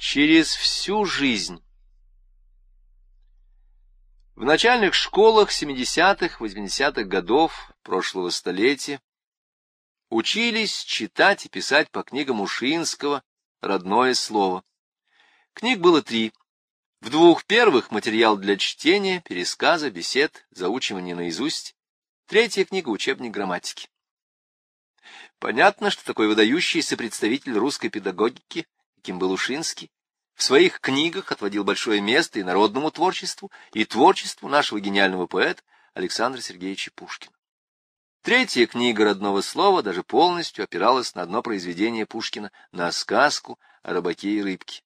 Через всю жизнь. В начальных школах 70-х, 80-х годов прошлого столетия учились читать и писать по книгам Ушинского «Родное слово». Книг было три. В двух первых материал для чтения, пересказа, бесед, заучивания наизусть. Третья книга — учебник грамматики. Понятно, что такой выдающийся представитель русской педагогики каким был в своих книгах отводил большое место и народному творчеству, и творчеству нашего гениального поэта Александра Сергеевича Пушкина. Третья книга родного слова даже полностью опиралась на одно произведение Пушкина, на сказку о рыбаке и рыбке.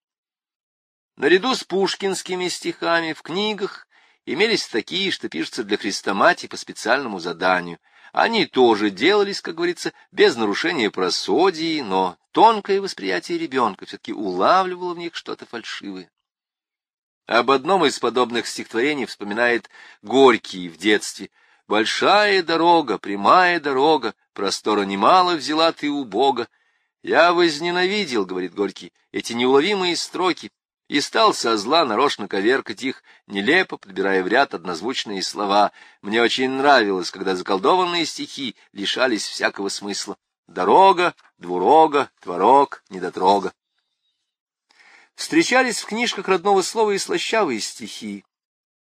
Наряду с пушкинскими стихами в книгах имелись такие, что пишутся для хрестоматии по специальному заданию — они тоже делались, как говорится, без нарушения просодии, но тонкое восприятие ребенка все-таки улавливало в них что-то фальшивое. Об одном из подобных стихотворений вспоминает Горький в детстве. «Большая дорога, прямая дорога, простора немало взяла ты у Бога. Я возненавидел, — говорит Горький, — эти неуловимые строки, и стал со зла нарочно коверкать их, нелепо подбирая в ряд однозвучные слова. Мне очень нравилось, когда заколдованные стихи лишались всякого смысла. Дорога, двурога, творог, недотрога. Встречались в книжках родного слова и слащавые стихи,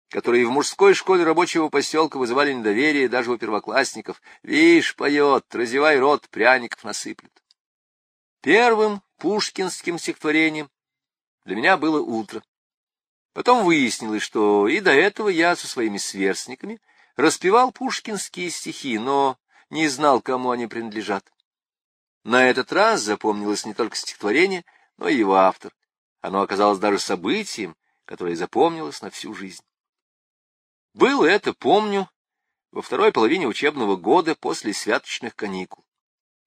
которые в мужской школе рабочего поселка вызывали недоверие даже у первоклассников. Вишь, поет, разевай рот, пряников насыплют. Первым пушкинским стихотворением для меня было утро. Потом выяснилось, что и до этого я со своими сверстниками распевал пушкинские стихи, но не знал, кому они принадлежат. На этот раз запомнилось не только стихотворение, но и его автор. Оно оказалось даже событием, которое запомнилось на всю жизнь. Было это, помню, во второй половине учебного года после святочных каникул.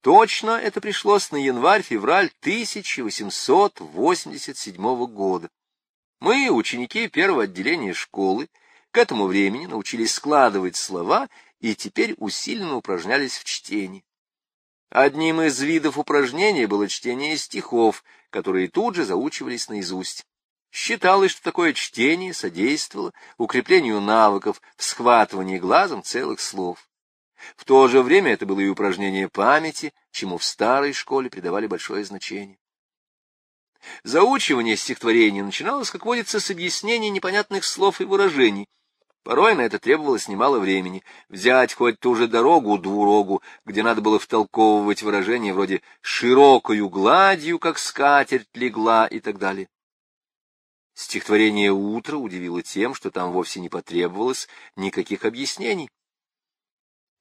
Точно это пришлось на январь-февраль 1887 года. Мы, ученики первого отделения школы, к этому времени научились складывать слова и теперь усиленно упражнялись в чтении. Одним из видов упражнений было чтение стихов, которые тут же заучивались наизусть. Считалось, что такое чтение содействовало укреплению навыков в схватывании глазом целых слов. В то же время это было и упражнение памяти, чему в старой школе придавали большое значение. Заучивание стихотворения начиналось, как водится, с объяснений непонятных слов и выражений. Порой на это требовалось немало времени. Взять хоть ту же дорогу, двурогу, где надо было втолковывать выражения вроде «широкою гладью, как скатерть легла» и так далее. Стихотворение «Утро» удивило тем, что там вовсе не потребовалось никаких объяснений.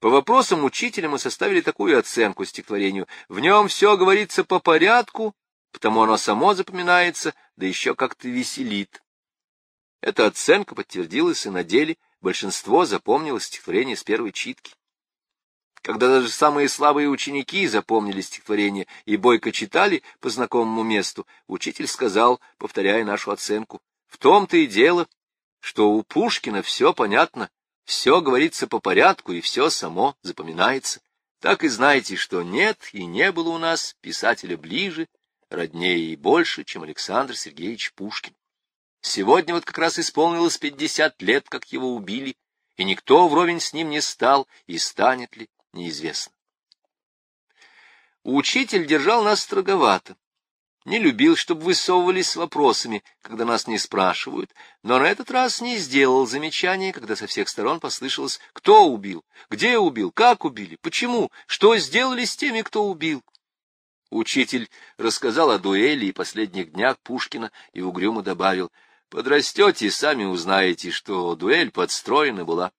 По вопросам учителя мы составили такую оценку стихотворению. В нем все говорится по порядку, потому оно само запоминается, да еще как-то веселит. Эта оценка подтвердилась и на деле, большинство запомнило стихотворение с первой читки. Когда даже самые слабые ученики запомнили стихотворение и бойко читали по знакомому месту, учитель сказал, повторяя нашу оценку, «В том-то и дело, что у Пушкина все понятно, все говорится по порядку, и все само запоминается. Так и знаете, что нет и не было у нас писателя ближе, роднее и больше, чем Александр Сергеевич Пушкин. Сегодня вот как раз исполнилось пятьдесят лет, как его убили, и никто вровень с ним не стал, и станет ли, неизвестно. Учитель держал нас строго не любил, чтобы высовывались с вопросами, когда нас не спрашивают, но на этот раз не сделал замечания, когда со всех сторон послышалось, кто убил, где убил, как убили, почему, что сделали с теми, кто убил. Учитель рассказал о дуэли и последних днях Пушкина и угрюмо добавил, подрастете, сами узнаете, что дуэль подстроена была.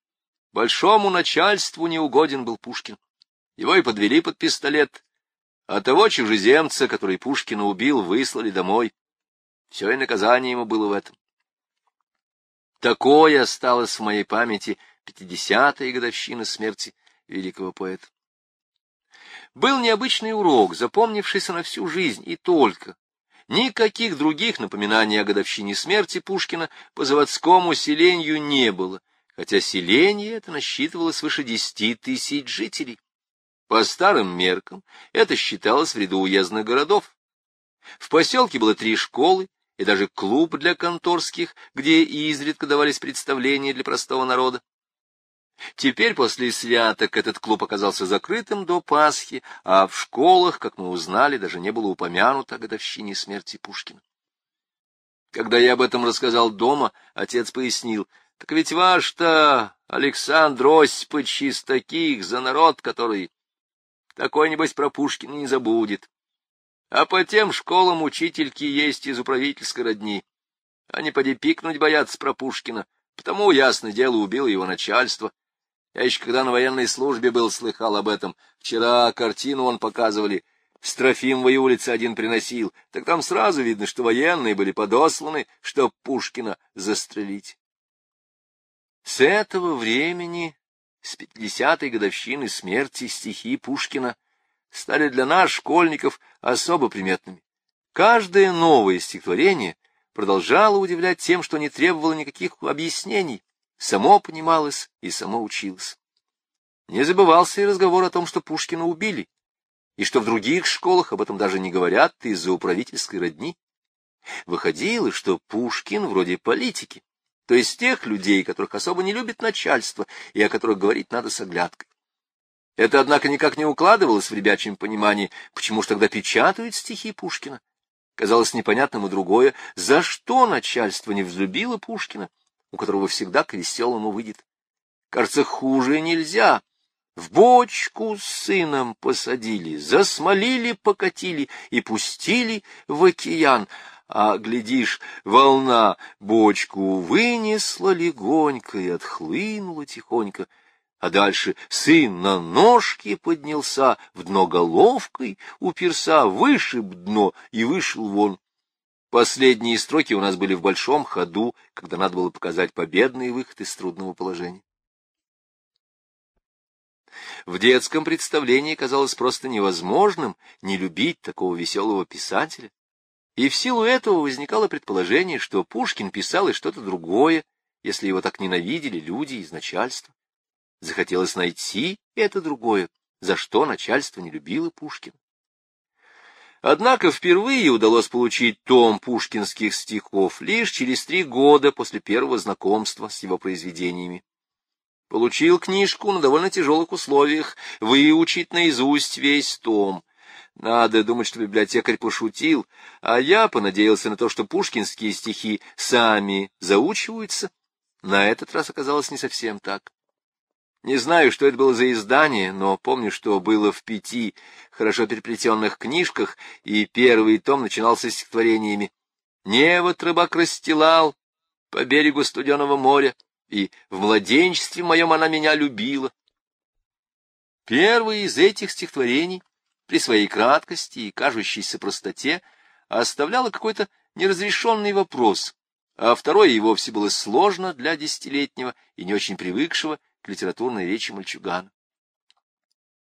Большому начальству неугоден был Пушкин. Его и подвели под пистолет, а того чужеземца, который Пушкина убил, выслали домой. Все и наказание ему было в этом. Такое осталось в моей памяти пятидесятая годовщина смерти великого поэта. Был необычный урок, запомнившийся на всю жизнь, и только. Никаких других напоминаний о годовщине смерти Пушкина по заводскому селению не было, хотя селение это насчитывало свыше десяти тысяч жителей. По старым меркам это считалось в ряду уездных городов. В поселке было три школы, и даже клуб для конторских, где изредка давались представления для простого народа. Теперь после святок этот клуб оказался закрытым до Пасхи, а в школах, как мы узнали, даже не было упомянуто о годовщине смерти Пушкина. Когда я об этом рассказал дома, отец пояснил, так ведь ваш-то Александр Осипович из таких за народ, который такой, небось, про Пушкина не забудет. А по тем школам учительки есть из управительской родни. Они поди пикнуть боятся про Пушкина, потому, ясно дело, убило его начальство. Я еще когда на военной службе был, слыхал об этом. Вчера картину он показывали. С Трофимовой улицы один приносил. Так там сразу видно, что военные были подосланы, чтоб Пушкина застрелить. С этого времени, с пятидесятой годовщины смерти стихи Пушкина, стали для нас, школьников, особо приметными. Каждое новое стихотворение продолжало удивлять тем, что не требовало никаких объяснений, само понималось и само училось. Не забывался и разговор о том, что Пушкина убили, и что в других школах об этом даже не говорят из-за управительской родни. Выходило, что Пушкин вроде политики, то есть тех людей, которых особо не любит начальство и о которых говорить надо с оглядкой. Это, однако, никак не укладывалось в ребячьем понимании, почему ж тогда печатают стихи Пушкина. Казалось непонятным и другое, за что начальство не взлюбило Пушкина, у которого всегда к веселому выйдет. Кажется, хуже нельзя. В бочку с сыном посадили, засмолили, покатили и пустили в океан. А, глядишь, волна бочку вынесла легонько и отхлынула тихонько а дальше сын на ножки поднялся, в дно головкой уперся, вышиб дно и вышел вон. Последние строки у нас были в большом ходу, когда надо было показать победный выход из трудного положения. В детском представлении казалось просто невозможным не любить такого веселого писателя, и в силу этого возникало предположение, что Пушкин писал и что-то другое, если его так ненавидели люди из начальства. Захотелось найти это другое, за что начальство не любило Пушкина. Однако впервые удалось получить том пушкинских стихов лишь через три года после первого знакомства с его произведениями. Получил книжку на довольно тяжелых условиях, выучить наизусть весь том. Надо думать, что библиотекарь пошутил, а я понадеялся на то, что пушкинские стихи сами заучиваются. На этот раз оказалось не совсем так. Не знаю, что это было за издание, но помню, что было в пяти хорошо переплетенных книжках, и первый том начинался стихотворениями «Невод рыбак расстилал по берегу студеного моря, и в младенчестве моем она меня любила». Первый из этих стихотворений, при своей краткости и кажущейся простоте, оставляло какой-то неразрешенный вопрос, а второе и вовсе было сложно для десятилетнего и не очень привыкшего к литературной речи мальчугана.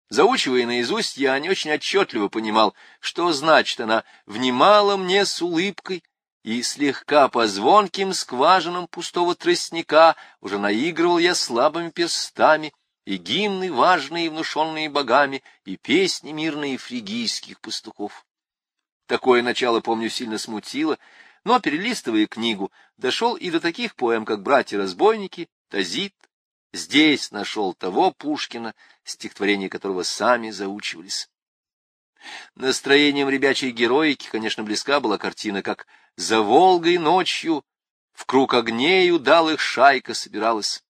Заучивая наизусть, я не очень отчетливо понимал, что значит она «внимала мне с улыбкой», и слегка по звонким скважинам пустого тростника уже наигрывал я слабыми перстами и гимны важные, внушенные богами, и песни мирные фригийских пастухов. Такое начало, помню, сильно смутило, но, перелистывая книгу, дошел и до таких поэм, как «Братья-разбойники», «Тазит», Здесь нашел того Пушкина, стихотворения которого сами заучивались. Настроением ребячей героики, конечно, близка была картина, как «За Волгой ночью в круг огней удалых шайка собиралась».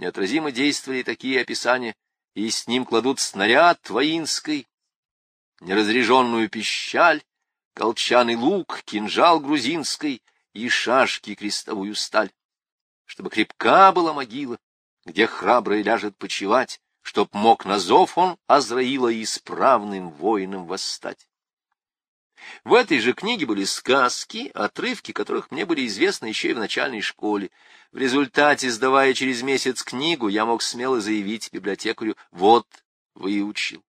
Неотразимо действовали такие описания, и с ним кладут снаряд воинской, неразряженную пищаль, колчаный лук, кинжал грузинской и шашки крестовую сталь. Чтобы крепка была могила, где храбрый ляжет почевать, чтоб мог на зов он Азраила исправным воином восстать. В этой же книге были сказки, отрывки которых мне были известны еще и в начальной школе. В результате, сдавая через месяц книгу, я мог смело заявить библиотекарю «Вот, выучил».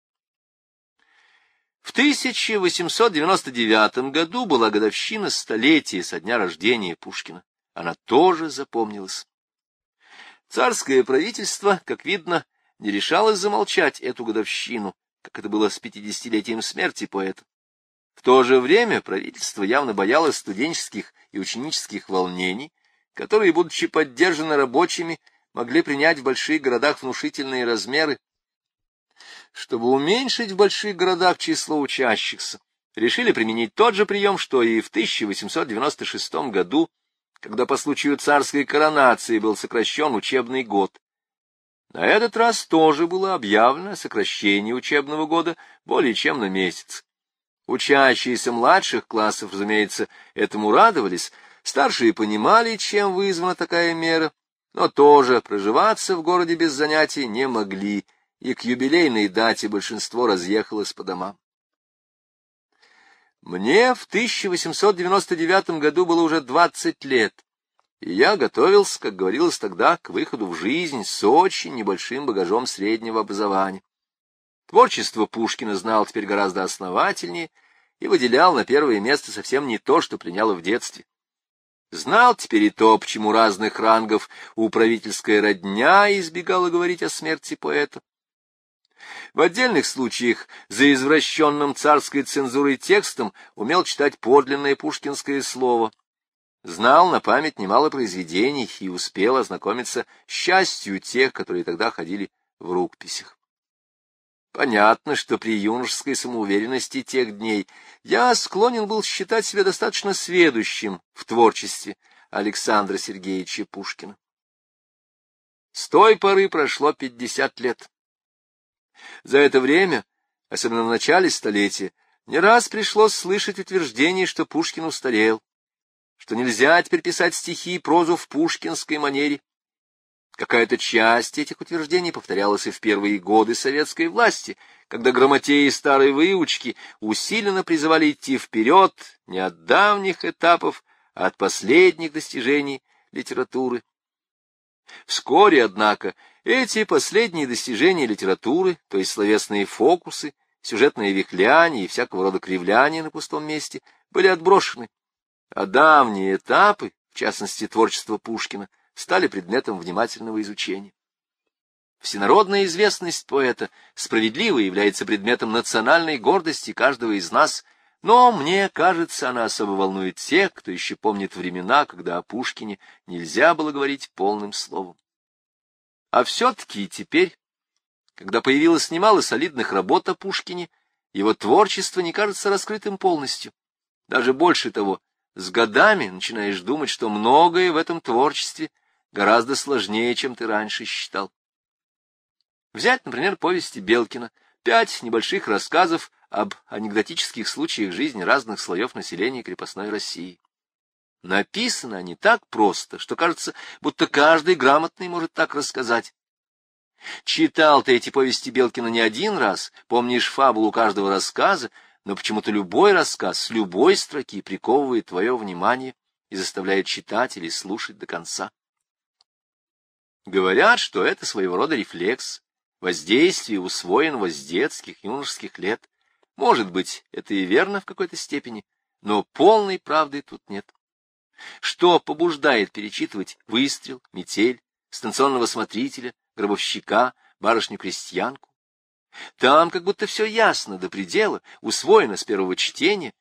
В 1899 году была годовщина столетия со дня рождения Пушкина. Она тоже запомнилась. Царское правительство, как видно, не решалось замолчать эту годовщину, как это было с пятидесятилетием смерти поэта. В то же время правительство явно боялось студенческих и ученических волнений, которые, будучи поддержаны рабочими, могли принять в больших городах внушительные размеры. Чтобы уменьшить в больших городах число учащихся, решили применить тот же прием, что и в 1896 году, когда по случаю царской коронации был сокращен учебный год. На этот раз тоже было объявлено сокращение учебного года более чем на месяц. Учащиеся младших классов, разумеется, этому радовались, старшие понимали, чем вызвана такая мера, но тоже проживаться в городе без занятий не могли, и к юбилейной дате большинство разъехалось по домам. Мне в 1899 году было уже 20 лет, и я готовился, как говорилось тогда, к выходу в жизнь с очень небольшим багажом среднего образования. Творчество Пушкина знал теперь гораздо основательнее и выделял на первое место совсем не то, что приняло в детстве. Знал теперь и то, почему разных рангов управительская родня избегала говорить о смерти поэта. В отдельных случаях за извращенным царской цензурой текстом умел читать подлинное пушкинское слово. Знал на память немало произведений и успел ознакомиться с счастью тех, которые тогда ходили в рукописях. Понятно, что при юношеской самоуверенности тех дней я склонен был считать себя достаточно сведущим в творчестве Александра Сергеевича Пушкина. С той поры прошло пятьдесят лет. За это время, особенно в начале столетия, не раз пришлось слышать утверждение, что Пушкин устарел, что нельзя теперь писать стихи и прозу в пушкинской манере, Какая-то часть этих утверждений повторялась и в первые годы советской власти, когда грамотеи старой выучки усиленно призывали идти вперед не от давних этапов, а от последних достижений литературы. Вскоре, однако, эти последние достижения литературы, то есть словесные фокусы, сюжетные вихляние и всякого рода кривляния на пустом месте, были отброшены, а давние этапы, в частности творчество Пушкина, стали предметом внимательного изучения. Всенародная известность поэта справедливо является предметом национальной гордости каждого из нас, но, мне кажется, она особо волнует тех, кто еще помнит времена, когда о Пушкине нельзя было говорить полным словом. А все-таки теперь, когда появилось немало солидных работ о Пушкине, его творчество не кажется раскрытым полностью. Даже больше того, с годами начинаешь думать, что многое в этом творчестве гораздо сложнее, чем ты раньше считал. Взять, например, повести Белкина, пять небольших рассказов об анекдотических случаях жизни разных слоев населения крепостной России. Написаны они так просто, что кажется, будто каждый грамотный может так рассказать. Читал ты эти повести Белкина не один раз, помнишь фабулу каждого рассказа, но почему-то любой рассказ с любой строки приковывает твое внимание и заставляет читателей слушать до конца. Говорят, что это своего рода рефлекс, воздействие, усвоенного с детских, юношеских лет. Может быть, это и верно в какой-то степени, но полной правды тут нет. Что побуждает перечитывать выстрел, метель, станционного смотрителя, гробовщика, барышню-крестьянку? Там как будто все ясно до предела, усвоено с первого чтения.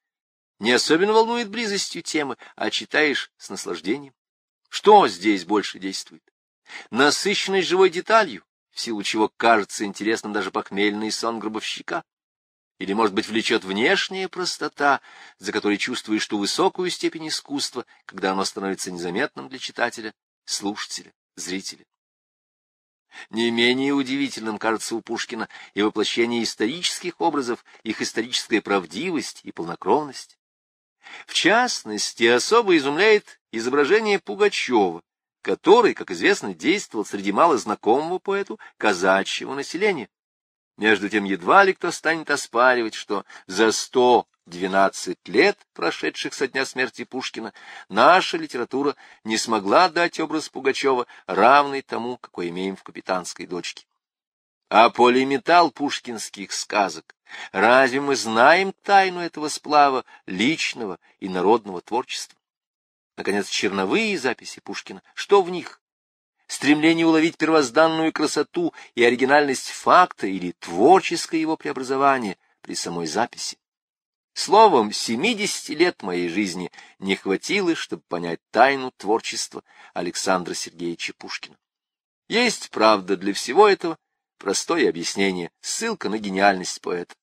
Не особенно волнует близостью темы, а читаешь с наслаждением. Что здесь больше действует? Насыщенность живой деталью, в силу чего кажется интересным даже похмельный сон гробовщика. Или, может быть, влечет внешняя простота, за которой чувствуешь ту высокую степень искусства, когда оно становится незаметным для читателя, слушателя, зрителя. Не менее удивительным кажется у Пушкина и воплощение исторических образов, их историческая правдивость и полнокровность. В частности, особо изумляет изображение Пугачева, который, как известно, действовал среди малознакомого поэту казачьего населения. Между тем, едва ли кто станет оспаривать, что за сто двенадцать лет, прошедших со дня смерти Пушкина, наша литература не смогла дать образ Пугачева, равный тому, какой имеем в «Капитанской дочке». А полиметалл пушкинских сказок, разве мы знаем тайну этого сплава личного и народного творчества? Наконец, черновые записи Пушкина. Что в них? Стремление уловить первозданную красоту и оригинальность факта или творческое его преобразование при самой записи. Словом, семидесяти лет моей жизни не хватило, чтобы понять тайну творчества Александра Сергеевича Пушкина. Есть, правда, для всего этого простое объяснение, ссылка на гениальность поэта.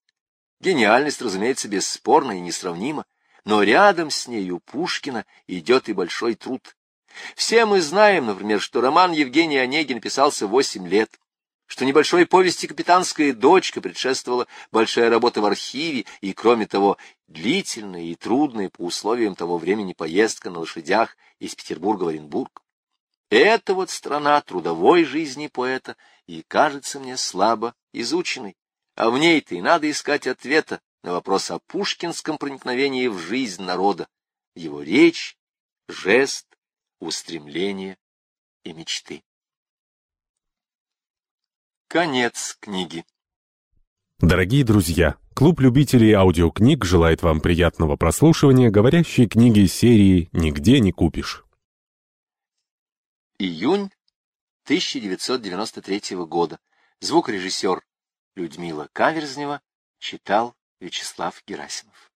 Гениальность, разумеется, бесспорна и несравнима, но рядом с ней у Пушкина идет и большой труд. Все мы знаем, например, что роман Евгения Онегин писался восемь лет, что небольшой повести «Капитанская дочка» предшествовала большая работа в архиве, и, кроме того, длительная и трудная по условиям того времени поездка на лошадях из Петербурга в Оренбург. Это вот страна трудовой жизни поэта и кажется мне слабо изученной, а в ней-то и надо искать ответа на вопрос о пушкинском проникновении в жизнь народа, его речь, жест, устремления и мечты. Конец книги. Дорогие друзья, клуб любителей аудиокниг желает вам приятного прослушивания говорящей книги серии «Нигде не купишь». Июнь 1993 года. Звукорежиссер Людмила Каверзнева читал Вячеслав Герасимов.